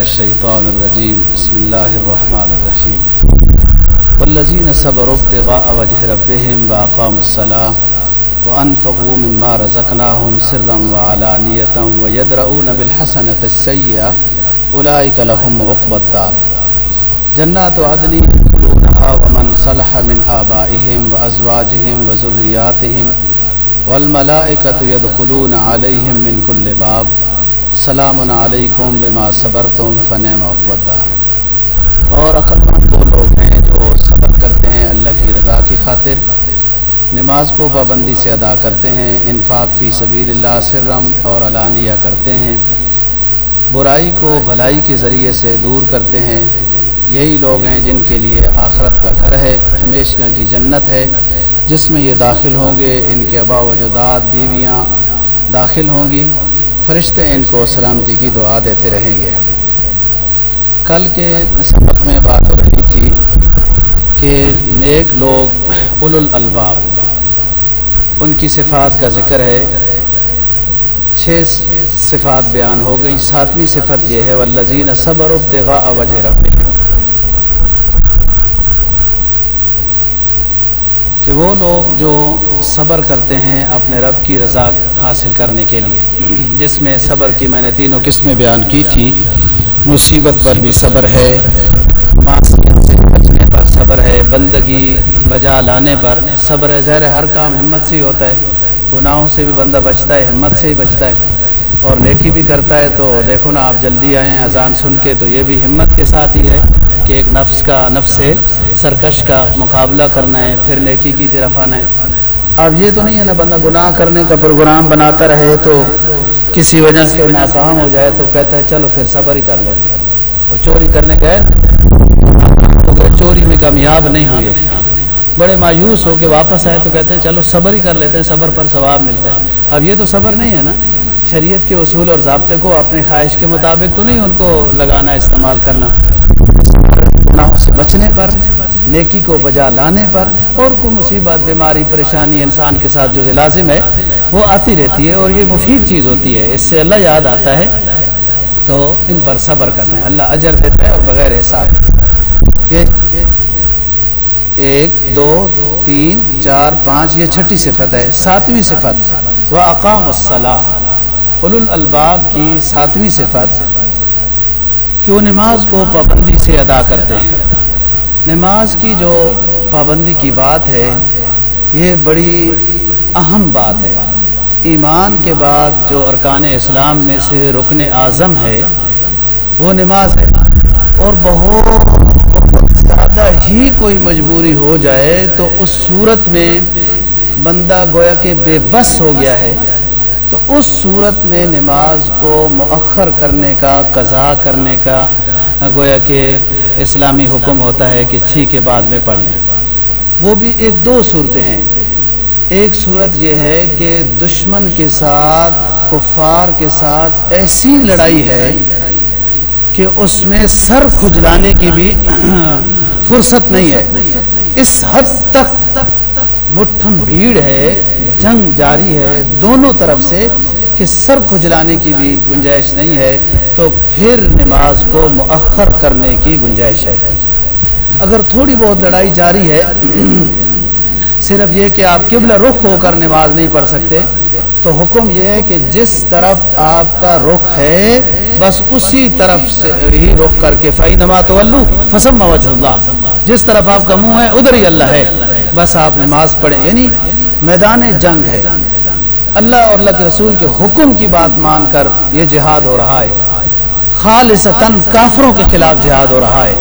من الشيطان الرجيم بسم الله الرحمن الرحيم والذين صبروا ابتغاء وجه ربهم وأقاموا الصلاة وأنفقوا مما رزقناهم سرا وعلانية ويدرؤون بالحسنة السيئة أولئك لهم عقبى الدار. جنات عدن يدخلونها ومن صلح من آبائهم وأزواجهم وذرياتهم والملائكة يدخلون عليهم من كل باب سلام علیکم بما صبرتم فنعم عقبى الدار اور عقلمند وہ لوگ ہیں جو صبر کرتے ہیں اللہ کی رضا کی خاطر۔ نماز کو پابندی سے ادا کرتے ہیں، انفاق فی سبیل اللہ سرم اور علانیہ کرتے ہیں۔ برائی کو بھلائی کے ذریعے سے دور کرتے ہیں۔ یہی لوگ ہیں جن کے لیے آخرت کا گھر ہے ہمیشہ کی جنت ہے۔ جس میں یہ داخل ہوں گے، ان کے ابا و جداد بیویاں داخل ہوں گی۔ فرشتے ان کو سلامتی کی دعا دیتے رہیں گے۔ کل کے سبق میں بات ہو رہی تھی کہ نیک لوگ اول الالباب، ان کی صفات کا ذکر ہے۔ چھ صفات بیان ہو گئی ساتویں صفت یہ ہے والذین صبر ابتغاء وجہ ربهم۔ کہ وہ لوگ جو صبر کرتے ہیں اپنے رب کی رضا حاصل کرنے کے لیے۔ جس میں صبر کی میں نے تینوں قسمیں بیان کی تھی مصیبت پر بھی صبر ہے۔ معاشیت سے بچنے پر صبر ہے۔ بندگی بجا لانے پر صبر ہے۔ زہر ہر کام ہمت سے ہی ہوتا ہے۔ گناہوں سے بھی بندہ بچتا ہے، ہمت سے ہی بچتا ہے۔ اور نیکی بھی کرتا ہے تو دیکھو نا، آپ جلدی آئیں، اذان سن کے تو یہ بھی ہمت کے ساتھ ہی ہے۔ کہ ایک نفس کا نفس ہے، سرکش کا مقابلہ کرنا ہے، پھر نیکی کی طرف آنا ہے۔ اب یہ تو نہیں ہے نا، بندہ گناہ کرنے کا پروگرام بناتا رہے تو کسی وجہ سے ناکام ہو جائے تو کہتا ہے، چلو پھر صبر ہی کر لیتے وہ چوری کرنے گئے ہو گئے، چوری میں کامیاب نہیں ہوئے۔ بڑے مایوس ہو کے واپس آئے تو کہتے ہیں، چلو صبر ہی کر لیتے ہیں، صبر پر ثواب ملتا ہے۔ اب یہ تو صبر نہیں ہے نا۔ شریعت کے اصول اور ضابطے کو اپنے خواہش کے مطابق تو نہیں ان کو لگانا، استعمال کرنا۔ گناہوں سے بچنے پر، نیکی کو بجا لانے پر اور کوئی مصیبت، بیماری، پریشانی انسان کے ساتھ جو لازم ہے، وہ آتی رہتی ہے اور یہ مفید چیز ہوتی ہے۔ اس سے اللہ یاد آتا ہے، تو ان پر صبر کرنا ہے۔ اللہ اجر دیتا ہے اور بغیر حساب یہ ایک، دو، تین، چار، پانچ، یہ چھٹی صفت ہے، ساتویں صفت۔ وہ اقام الصلاح اول الالباب کی ساتویں صفت۔ کہ وہ نماز کو پابندی سے ادا کرتے ہیں؟ نماز کی جو پابندی کی بات ہے، یہ بڑی اہم بات ہے۔ ایمان کے بعد جو ارکان اسلام میں سے رکن اعظم ہے، وہ نماز ہے۔ اور بہت بہت زیادہ ہی کوئی مجبوری ہو جائے تو اس صورت میں بندہ گویا کہ بے بس ہو گیا ہے۔ تو اس صورت میں نماز کو مؤخر کرنے کا قضا کرنے کا گویا کہ اسلامی حکم ہوتا ہے کہ چھی کے بعد میں پڑھ لیں۔ وہ بھی ایک دو صورتیں ہیں۔ ایک صورت یہ ہے کہ دشمن کے ساتھ، کفار کے ساتھ ایسی لڑائی ہے کہ اس میں سر کھجلانے کی بھی فرصت نہیں ہے۔ اس حد تک مٹھم بھیڑ ہے، جنگ جاری ہے، دونوں طرف سے کہ سر کھجلانے کی بھی گنجائش نہیں ہے، تو پھر نماز کو مؤخر کرنے کی گنجائش ہے۔ اگر تھوڑی بہت لڑائی جاری ہے، صرف یہ کہ آپ قبلہ رخ ہو کر نماز نہیں پڑھ سکتے، تو حکم یہ ہے کہ جس طرف آپ کا رخ ہے، بس اسی طرف سے ہی رخ کر کے فائی نما تو فسم وجہ اللہ جس طرف آپ کا منہ ہے، ادھر ہی اللہ ہے۔ بس آپ نماز پڑھیں یعنی میدان جنگ ہے۔ اللہ اور اللہ کے رسول کے حکم کی بات مان کر یہ جہاد ہو رہا ہے۔ خالصتاً کافروں کے خلاف جہاد ہو رہا ہے۔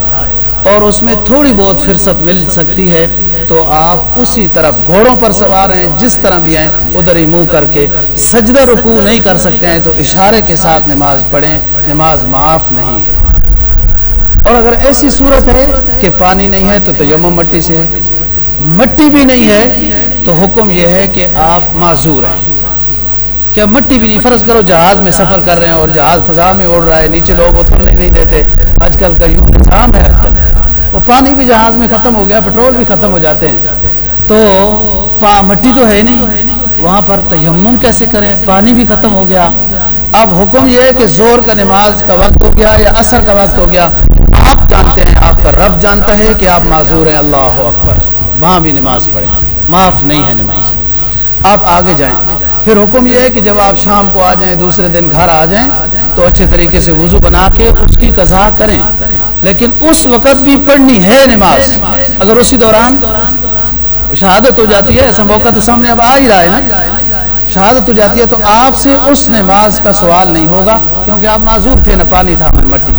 اور اس میں تھوڑی بہت فرصت مل سکتی ہے تو آپ اسی طرف گھوڑوں پر سوار ہیں، جس طرح بھی ہیں، ادھر ہی منہ کر کے سجدہ رکوع نہیں کر سکتے ہیں تو اشارے کے ساتھ نماز پڑھیں۔ نماز معاف نہیں ہے۔ اور اگر ایسی صورت ہے کہ پانی نہیں ہے تو تیمم مٹی سے ہے۔ مٹی بھی نہیں ہے تو حکم یہ ہے کہ آپ معذور ہیں۔ کیا مٹی بھی نہیں؟ فرض کرو جہاز میں سفر کر رہے ہیں اور جہاز فضا میں اڑ رہا ہے، نیچے لوگ اترنے نہیں دیتے۔ آج کل کا یوں نظام ہے آج کل وہ پانی بھی جہاز میں ختم ہو گیا، پٹرول بھی ختم ہو جاتے ہیں۔ تو پا مٹی تو ہے نہیں۔ وہاں پر تیمم کیسے کریں؟ پانی بھی ختم ہو گیا۔ اب حکم یہ ہے کہ زور کا نماز کا وقت ہو گیا یا اثر کا وقت ہو گیا۔ آپ جانتے ہیں، آپ کا رب جانتا ہے کہ آپ معذور ہیں۔ اللہ اکبر۔ وہاں بھی نماز پڑھیں۔ معاف نہیں ہے نماز۔ آپ آگے جائیں۔ پھر حکم یہ ہے کہ جب آپ شام کو آ جائیں، دوسرے دن گھر آ جائیں، تو اچھے طریقے سے وضو بنا کے اس کی قضا کریں۔ لیکن اس وقت بھی پڑھنی ہے نماز۔ اگر اسی دوران شہادت ہو جاتی ہے، ایسا موقع تو سامنے اب آ ہی رہا ہے نا۔ شہادت ہو جاتی ہے تو آپ سے اس نماز کا سوال نہیں ہوگا، کیونکہ آپ معذور تھے، نہ پانی تھا مٹی۔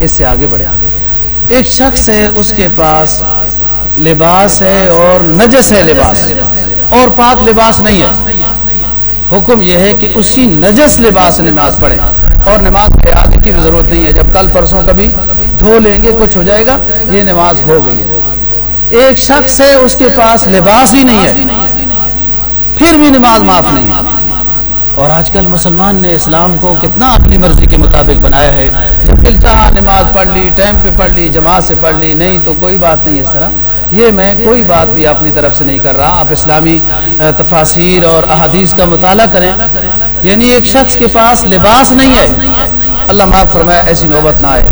اس سے آگے بڑھے ایک شخص ہے، اس کے پاس لباس ہے اور نجس ہے لباس. اور پاک لباس نہیں ہے. حکم یہ ہے کہ اسی نجس لباس نماز پڑھیں. اور نماز کے آدھے کی بھی ضرورت نہیں ہے. جب کل پرسوں کبھی دھو لیں گے، کچھ ہو جائے گا، یہ نماز ہو گئی ہے. ایک شخص ہے، اس کے پاس لباس ہی نہیں ہے. پھر بھی نماز معاف نہیں ہے. اور آج کل مسلمان نے اسلام کو کتنا اپنی مرضی کے مطابق بنایا ہے۔ جب دل چاہا نماز پڑھ لی، ٹائم پہ پڑھ لی، جماعت سے پڑھ لی، نہیں تو کوئی بات نہیں اس طرح۔ یہ میں کوئی بات بھی اپنی طرف سے نہیں کر رہا۔ آپ اسلامی تفاصیر اور احادیث کا مطالعہ کریں۔ یعنی ایک شخص کے پاس لباس نہیں ہے۔ اللہ معاف فرمایا ایسی نوبت نہ آئے۔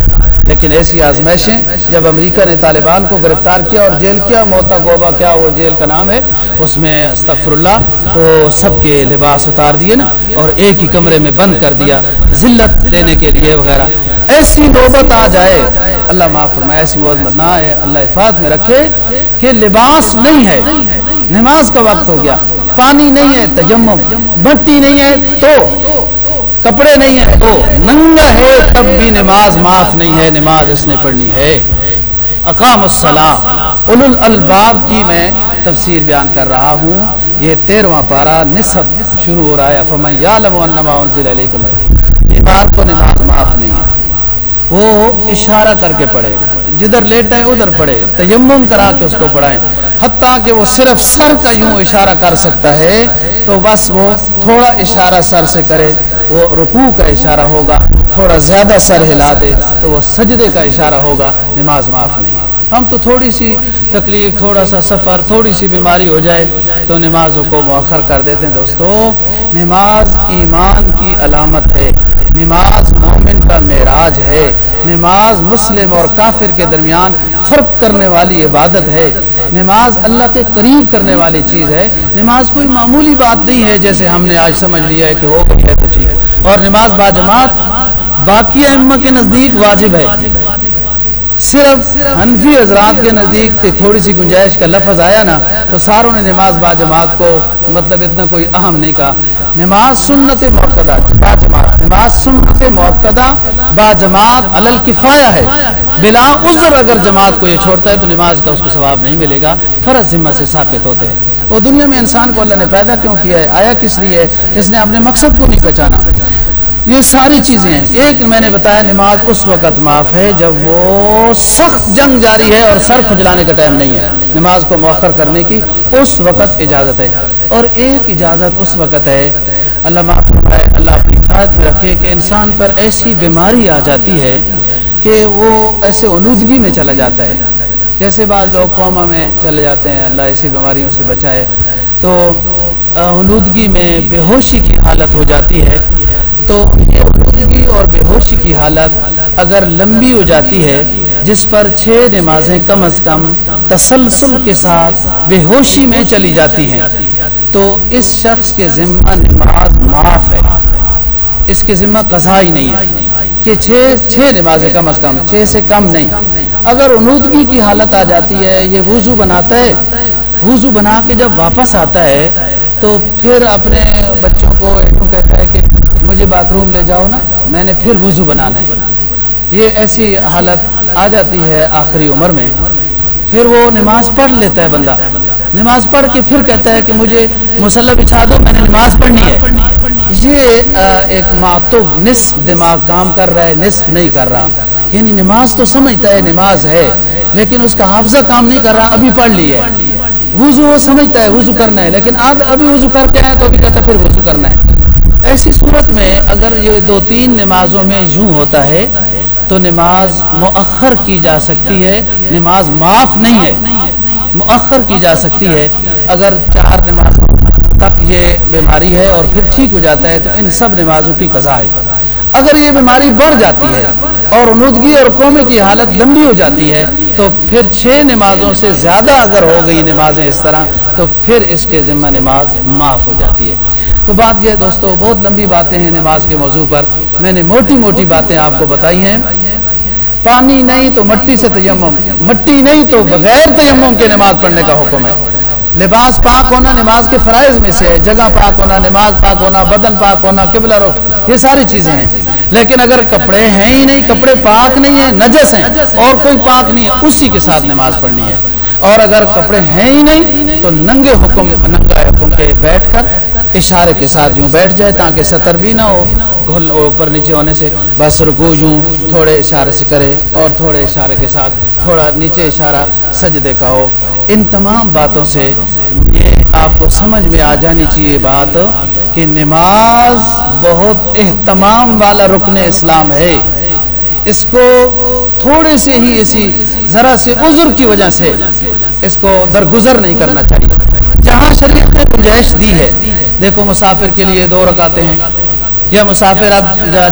لیکن ایسی آزمائشیں جب امریکہ نے طالبان کو گرفتار کیا اور جیل کیا موتا گوبا کیا وہ جیل کا نام ہے، اس میں استغفر اللہ تو سب کے لباس اتار دیے نا اور ایک ہی کمرے میں بند کر دیا، ذلت دینے کے لیے وغیرہ۔ ایسی نوبت آ جائے، اللہ معاف فرمائے، ایسی نوبت نہ آئے، اللہ حفاظت میں رکھے کہ لباس نہیں ہے۔ نماز کا وقت ہو گیا، پانی نہیں ہے، تجمم بٹی نہیں ہے تو کپڑے نہیں ہیں تو ننگا ہے، تب بھی نماز معاف نہیں ہے، نماز اس نے پڑھنی ہے۔ اقام السلام اول الالباب کی میں تفسیر بیان کر رہا ہوں۔ یہ تیرواں پارا نصب شروع ہو رہا ہے۔ فمن یعلم انما انزل علیکم بیمار کو نماز معاف نہیں وہ اشارہ کر کے پڑھے، جدھر لیٹا ہے ادھر پڑھے، تیمم کرا کے اس کو پڑھائیں۔ حتیٰ کہ وہ صرف سر کا یوں اشارہ کر سکتا ہے، تو بس وہ تھوڑا اشارہ سر سے کرے، وہ رکوع کا اشارہ ہوگا، تھوڑا زیادہ سر ہلا دے، تو وہ سجدے کا اشارہ ہوگا، نماز معاف نہیں ہم تو تھوڑی سی تکلیف، تھوڑا سا سفر، تھوڑی سی بیماری ہو جائے، تو نمازوں کو مؤخر کر دیتے ہیں۔ دوستو، نماز ایمان کی علامت ہے۔ نماز مومن کا معراج ہے۔ نماز مسلم اور کافر کے درمیان فرق کرنے والی عبادت ہے۔ نماز اللہ کے قریب کرنے والی چیز ہے۔ نماز کوئی معمولی بات نہیں ہے جیسے ہم نے آج سمجھ لیا ہے کہ ہو گئی ہے تو ٹھیک۔ اور نماز باجماعت باقی اما کے نزدیک واجب ہے۔ صرف حنفی حضرات کے نزدیک تھوڑی سی گنجائش کا لفظ آیا نا تو ساروں نے نماز با جماعت کو مطلب اتنا کوئی اہم نہیں کہا۔ نماز سنت موقع با جماعت نماز سنت موقع با جماعت علل کفایا ہے۔ بلا عذر اگر جماعت کو یہ چھوڑتا ہے تو نماز کا اس کو ثواب نہیں ملے گا فرض ذمہ سے ثابت ہوتے ہیں۔ وہ دنیا میں انسان کو اللہ نے پیدا کیوں کیا ہے؟ آیا کس لیے؟ اس نے اپنے مقصد کو نہیں پہچانا۔ یہ ساری چیزیں ہیں۔ ایک میں نے بتایا نماز اس وقت معاف ہے جب وہ سخت جنگ جاری ہے اور سر کھجلانے کا ٹائم نہیں ہے۔ نماز کو مؤخر کرنے کی اس وقت اجازت ہے۔ اور ایک اجازت اس وقت ہے۔ اللہ معاف فرمائے، اللہ اپنی حفاظت میں رکھے کہ انسان پر ایسی بیماری آ جاتی ہے کہ وہ ایسے انودگی میں چلا جاتا ہے۔ جیسے بعض لوگ قوما میں چلے جاتے ہیں، اللہ ایسی بیماریوں سے بچائے۔ تو انودگی میں بے ہوشی کی حالت ہو جاتی ہے۔ تو یہ اور بے ہوشی کی حالت اگر لمبی ہو جاتی ہے، جس پر چھ نمازیں کم از کم تسلسل کے ساتھ بے ہوشی میں چلی جاتی ہیں۔ تو اس شخص کے ذمہ نماز معاف ہے۔ اس کے ذمہ قضا ہی نہیں ہے کہ چھ چھ نمازیں کم از کم، چھ سے کم نہیں۔ اگر انودگی کی حالت آ جاتی ہے، یہ وضو بناتا ہے۔ وضو بنا کے جب واپس آتا ہے، تو پھر اپنے بچوں کو کہتا ہے کہ مجھے باتھ روم لے جاؤ نا، میں نے پھر وضو بنانا ہے۔ یہ ایسی حالت آ جاتی ہے آخری عمر میں۔ پھر وہ نماز پڑھ لیتا ہے بندہ۔ نماز پڑھ کے پھر کہتا ہے کہ مجھے مسلح بچھا دو، میں نے نماز پڑھنی ہے۔ یہ ایک معطف نصف دماغ کام کر رہا ہے، نصف نہیں کر رہا۔ یعنی نماز تو سمجھتا ہے، نماز ہے، لیکن اس کا حافظہ کام نہیں کر رہا، ابھی پڑھ لی ہے۔ وضو وہ سمجھتا ہے، وضو کرنا ہے، لیکن ابھی وضو کر کے آئے تو ابھی کہتا ہے پھر وضو کرنا ہے۔ ایسی صورت میں اگر یہ دو تین نمازوں میں یوں ہوتا ہے، تو نماز مؤخر کی جا سکتی ہے، نماز معاف نہیں ہے۔ مؤخر کی جا سکتی ہے۔ اگر چار نماز تک یہ بیماری ہے اور پھر ٹھیک ہو جاتا ہے، تو ان سب نمازوں کی قضا ہے۔ اگر یہ بیماری بڑھ جاتی ہے اور انودگی اور قومی کی حالت لمبی ہو جاتی ہے، تو پھر چھ نمازوں سے زیادہ اگر ہو گئی نمازیں اس طرح، تو پھر اس کے ذمہ نماز معاف ہو جاتی ہے۔ تو بات یہ ہے دوستو، بہت لمبی باتیں ہیں نماز کے موضوع پر۔ میں نے موٹی موٹی باتیں آپ کو بتائی ہیں۔ پانی نہیں تو مٹی سے تیمم، مٹی نہیں تو بغیر تیمم کے نماز پڑھنے کا حکم ہے۔ لباس پاک ہونا نماز کے فرائض میں سے ہے، جگہ پاک ہونا، نماز پاک ہونا، بدن پاک ہونا، قبلہ رخ یہ ساری چیزیں ہیں۔ لیکن اگر کپڑے ہیں ہی نہیں، کپڑے پاک نہیں ہیں، نجس ہیں، اور کوئی پاک نہیں ہے، اسی کے ساتھ نماز پڑھنی ہے۔ اور اگر کپڑے ہیں ہی نہیں، تو ننگے حکم، ننگا حکم کے بیٹھ کر اشارے کے ساتھ یوں بیٹھ جائے تاکہ سطر بھی نہ ہو۔ گھل اوپر نیچے ہونے سے بس رکو یوں تھوڑے اشارے سے کرے اور تھوڑے اشارے کے ساتھ تھوڑا نیچے اشارہ سجدے کا ہو۔ ان تمام باتوں سے یہ آپ کو سمجھ میں آ جانی چاہیے بات کہ نماز بہت اہتمام والا رکن اسلام ہے۔ اس کو تھوڑے سے ہی اسی ذرا سے عذر کی وجہ سے اس کو درگزر نہیں کرنا چاہیے۔ جہاں شریعت نے گنجائش دی ہے، دیکھو مسافر کے لیے دو رکاتے ہیں۔ یا مسافر اب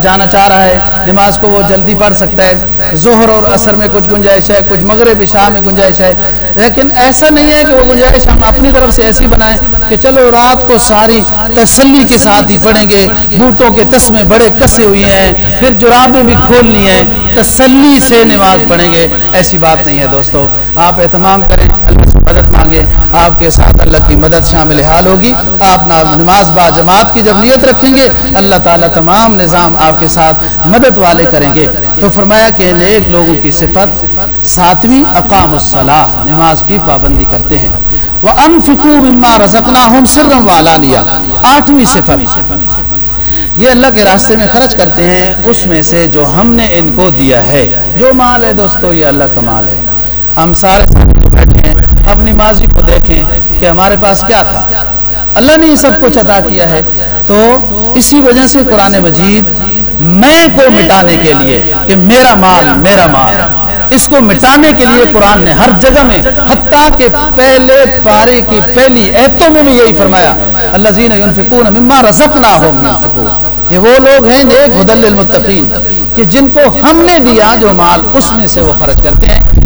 جانا چاہ رہا ہے، نماز کو وہ جلدی پڑھ سکتا ہے۔ ظہر اور اثر میں کچھ گنجائش ہے، کچھ مغرب شاہ میں گنجائش ہے۔ لیکن ایسا نہیں ہے کہ وہ گنجائش ہم اپنی طرف سے ایسی بنائیں کہ چلو رات کو ساری تسلی کے ساتھ ہی پڑھیں گے۔ بوٹوں کے تسمے بڑے کسے ہوئے ہیں، پھر جرابیں بھی کھولنی ہیں۔ تسلی سے نماز پڑھیں گے۔ ایسی بات نہیں ہے دوستو، آپ اہتمام کریں۔ مدد مانگے، آپ کے ساتھ اللہ کی مدد شامل حال ہوگی۔ آپ نماز با جماعت کی جب نیت رکھیں گے، اللہ تعالیٰ تمام نظام آپ کے ساتھ مدد والے کریں گے۔ تو فرمایا کہ نیک لوگوں کی صفت ساتویں اقام الصلاح نماز کی پابندی کرتے ہیں۔ وہ انفکو مما رزقنا ہم سرم والا لیا آٹھویں صفت۔ یہ اللہ کے راستے میں خرچ کرتے ہیں، اس میں سے جو ہم نے ان کو دیا ہے۔ جو مال ہے دوستو، یہ اللہ کا مال ہے۔ ہم سارے بیٹھے اپنی ماضی کو دیکھیں کہ ہمارے پاس کیا تھا۔ اللہ نے یہ سب کچھ عطا کیا ہے۔ تو اسی وجہ سے قرآن مجید، میں کو مٹانے کے لیے کہ میرا مال میرا مال۔ اس کو مٹانے کے لیے قرآن نے ہر جگہ میں، حتیٰ کہ پہلے پارے کی پہلی ایتوں میں بھی یہی فرمایا اللہ زین مما رزقنا ہم یہ وہ لوگ ہیں نیک، ہدل المتقین کہ جن کو ہم نے دیا جو مال، اس میں سے وہ خرچ کرتے ہیں۔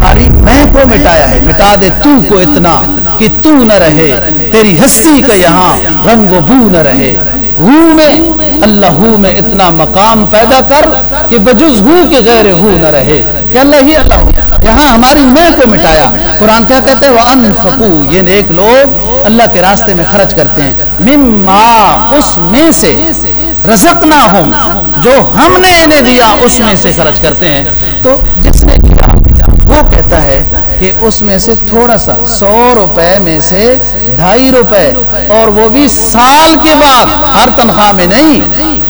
ہماری میں کو مٹایا ہے۔ مٹا دے تو کو اتنا کہ تو نہ رہے۔ تیری ہستی کا یہاں رنگ و بو نہ رہے۔ ہو میں، اللہ ہو میں اتنا مقام پیدا کر کہ بجز ہو کے غیر ہو نہ رہے۔ کہ اللہ ہی اللہ ہو۔ یہاں ہماری میں کو مٹایا۔ قرآن کیا کہتے ہیں؟ وَأَنفَقُوا۔ یہ نیک لوگ اللہ کے راستے میں خرچ کرتے ہیں۔ مما، اس میں سے رسکنا ہوں جو ہم نے انہیں دیا، اس میں سے خرچ کرتے ہیں۔ تو جس نے وہ کہتا ہے کہ اس میں سے تھوڑا سا سو روپے میں سے ڈھائی روپے اور وہ بھی سال کے بعد، ہر تنخواہ میں نہیں،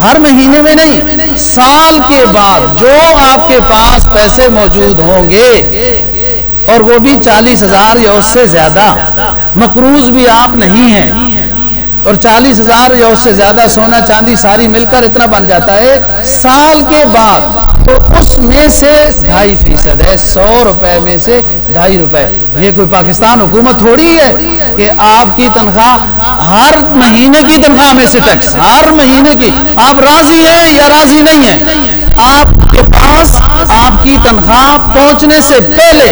ہر مہینے میں نہیں، سال کے بعد جو آپ کے پاس پیسے موجود ہوں گے اور وہ بھی چالیس ہزار یا اس سے زیادہ، مقروض بھی آپ نہیں ہیں۔ اور چالیس ہزار یا اس سے زیادہ سونا چاندی ساری مل کر اتنا بن جاتا ہے، سال کے بعد تو اس میں سے ڈھائی فیصد ہے، سو روپے میں سے ڈھائی روپے۔ یہ کوئی پاکستان حکومت تھوڑی ہے کہ آپ کی تنخواہ ہر مہینے کی تنخواہ میں سے ٹیکس، ہر مہینے کی۔ آپ راضی ہیں یا راضی نہیں ہیں؟ آپ کے پاس آپ کی تنخواہ پہنچنے سے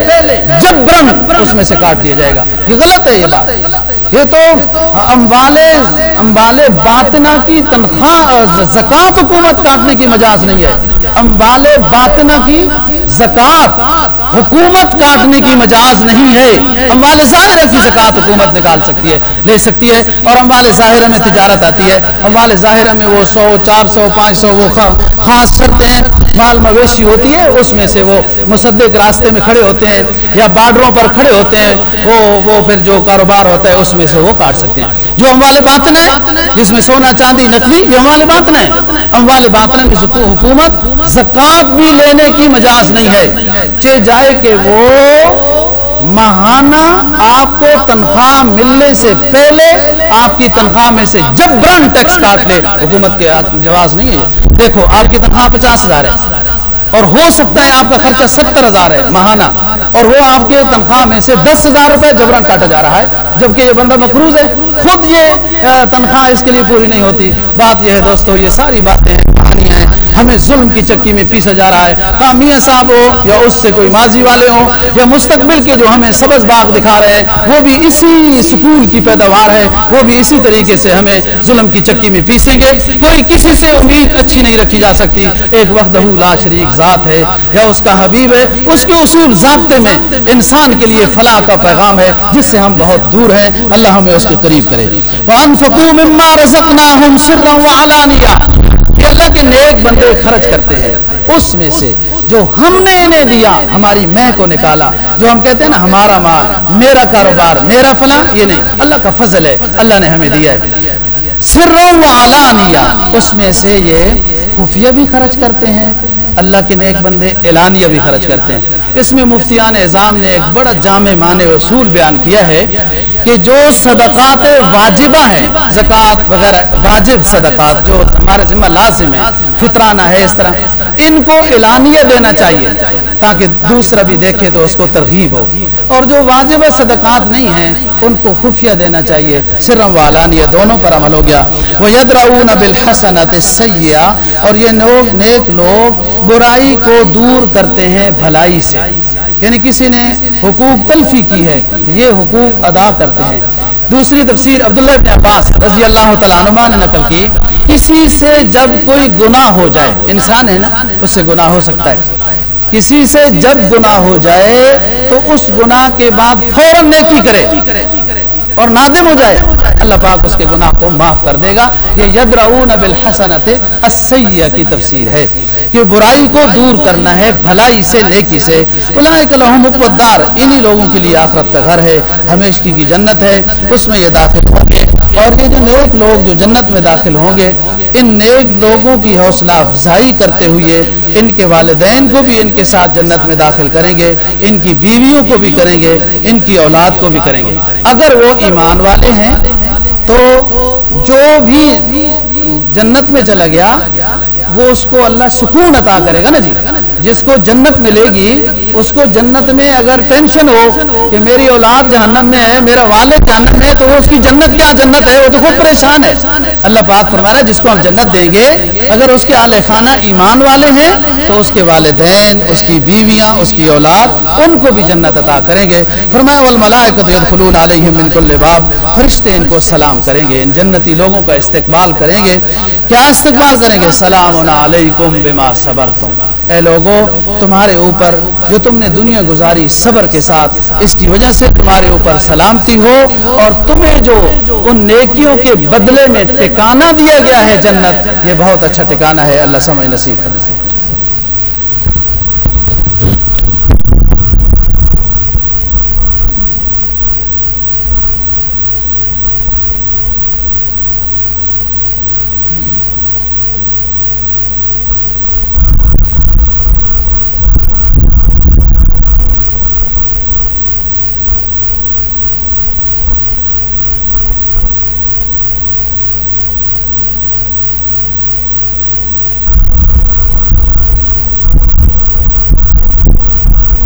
پہلے جبرن اس میں سے کاٹ دیا جائے گا۔ یہ غلط ہے یہ بات۔ یہ تو امبالے امبالے باطنا کی تنخواہ زکات حکومت کاٹنے کی مجاز نہیں ہے۔ امبالے باطنا کی زکات حکومت کاٹنے کی مجاز نہیں ہے۔ امبال ظاہرہ کی زکات حکومت نکال سکتی ہے، لے سکتی ہے اور امبال ظاہرہ میں تجارت آتی ہے۔ امبال ظاہرہ میں وہ سو، چار سو، پانچ سو وہ خاص شرطیں مال مویشی ہوتی ہے، اس میں سے وہ مصدق راستے میں کھڑے ہوتے ہیں یا بارڈروں پر کھڑے ہوتے ہیں، وہ وہ پھر جو کاروبار ہوتا ہے، اس میں سے وہ کاٹ سکتے ہیں۔ جو ہم والے باطن ہے جس میں سونا چاندی نقلی یہ ہم والے باطن ہے ہم والے باطن میں حکومت زکات بھی لینے کی مجاز نہیں ہے۔ چہ جائے کہ وہ ماہانہ آپ کو تنخواہ ملنے سے پہلے آپ کی تنخواہ میں سے جبران ٹیکس کاٹ لے۔ حکومت کے جواز نہیں ہے دیکھو، آپ کی تنخواہ پچاس ہزار ہے۔ اور ہو سکتا ہے آپ کا خرچہ ستر ہزار ہے ماہانہ اور وہ آپ کے تنخواہ میں سے دس ہزار روپے جبران کاٹا جا رہا ہے۔ جبکہ یہ بندہ مقروض ہے، خود یہ تنخواہ اس کے لیے پوری نہیں ہوتی۔ بات یہ ہے دوستو، یہ ساری باتیں کہانیاں ہیں۔ ہمیں ظلم کی چکی میں پیسا جا رہا ہے۔ کہا میاں صاحب ہو یا اس سے کوئی ماضی والے ہوں یا مستقبل کے جو ہمیں سبز باغ دکھا رہے ہیں، وہ بھی اسی سکول کی پیداوار ہے۔ وہ بھی اسی طریقے سے ہمیں ظلم کی چکی میں پیسیں گے۔ کوئی کسی سے امید اچھی نہیں رکھی جا سکتی۔ ایک وقت لا شریک ذات ہے یا اس کا حبیب ہے۔ اس کے اصول ضابطے میں انسان کے لیے فلاح کا پیغام ہے، جس سے ہم بہت دور ہیں اللہ ہمیں اس کے قریب کرے۔ وَأَنفَقُوا مِمَّا رَزَقْنَاهُمْ سِرًّا وَعَلَانِيًا یہ اللہ کے نیک بندے خرچ کرتے ہیں۔ اس میں سے جو ہم نے انہیں دیا، ہماری میں کو نکالا۔ جو ہم کہتے ہیں نا، ہمارا مال، میرا کاروبار، میرا فلاں، یہ نہیں۔ اللہ کا فضل ہے۔ اللہ نے ہمیں دیا ہے۔ سر و اس میں سے یہ خفیہ بھی خرچ کرتے ہیں۔ اللہ کے نیک بندے اعلانیہ بھی خرچ کرتے ہیں۔ اس میں مفتیان اعظام نے ایک بڑا جامع معنی اصول بیان کیا ہے کہ جو صدقات واجبہ ہیں، زکوٰۃ وغیرہ، واجب صدقات جو ہمارے ذمہ لازم ہے فطرانہ ہے اس طرح، ان کو اعلانیہ دینا چاہیے تاکہ دوسرا بھی دیکھے تو اس کو ترغیب ہو۔ اور جو واجب صدقات نہیں ہیں، ان کو خفیہ دینا چاہیے۔ سرم و علانیہ دونوں پر عمل ہو گیا۔ وہ یدراؤن بالحسنت سیاح اور یہ لوگ نیک لوگ برائی کو دور کرتے ہیں بھلائی سے۔ یعنی کسی نے حقوق تلفی کی ہے، یہ حقوق ادا کرتے ہیں۔ دوسری تفسیر عبداللہ ابن عباس رضی اللہ تعالیٰ عنہ نے نقل کی، کسی سے جب کوئی گناہ ہو جائے، انسان ہے نا، اس سے گناہ ہو سکتا ہے۔ کسی سے جب گناہ ہو جائے، تو اس گناہ کے بعد فوراً نیکی کرے۔ اور نادم ہو جائے۔ اللہ پاک اس کے گناہ کو معاف کر دے گا۔ یہ یدرعون بالحسنت السیہ کی تفسیر ہے۔ کہ برائی کو دور کرنا ہے، بھلائی سے، نیکی سے۔ اولئک لهم مقدار انہی لوگوں کے لیے آخرت کا گھر ہے۔ ہمیشگی کی جنت ہے۔ اس میں یہ داخل ہوں گے۔ اور یہ جو نیک لوگ جو جنت میں داخل ہوں گے، ان نیک لوگوں کی حوصلہ افزائی کرتے ہوئے ان کے والدین کو بھی ان کے ساتھ جنت میں داخل کریں گے، ان کی بیویوں کو بھی کریں گے، ان کی اولاد کو بھی کریں گے۔ اگر وہ ایمان والے ہیں، تو جو بھی جنت میں چلا گیا، وہ اس کو اللہ سکون عطا کرے گا نا جی۔ جس کو جنت ملے گی اس کو جنت میں اگر ٹینشن ہو کہ میری اولاد جہنم میں ہے، میرا والد جہنم میں ہے، تو وہ اس کی جنت کیا جنت ہے؟ وہ تو خود پریشان ہے۔ اللہ پاک فرمایا جس کو ہم جنت دیں گے، اگر اس کے اہل خانہ ایمان والے ہیں، تو اس کے والدین، اس کی بیویاں، اس کی اولاد، ان کو بھی جنت عطا کریں گے۔ فرمایا، والملائکۃ يدخلون علیہم من کل باب۔ فرشتے ان کو سلام کریں گے، ان جنتی لوگوں کا استقبال کریں گے۔ کیا استقبال کریں گے؟ سلام علیکم بما صبرتم۔ اے لوگو، تمہارے اوپر جو تم نے دنیا گزاری صبر کے ساتھ، اس کی وجہ سے تمہارے اوپر سلامتی ہو اور تمہیں جو ان نیکیوں کے بدلے میں ٹکانا دیا گیا ہے جنت، یہ بہت اچھا ٹکانا ہے، اللہ سمجھ نصیب فرمائے۔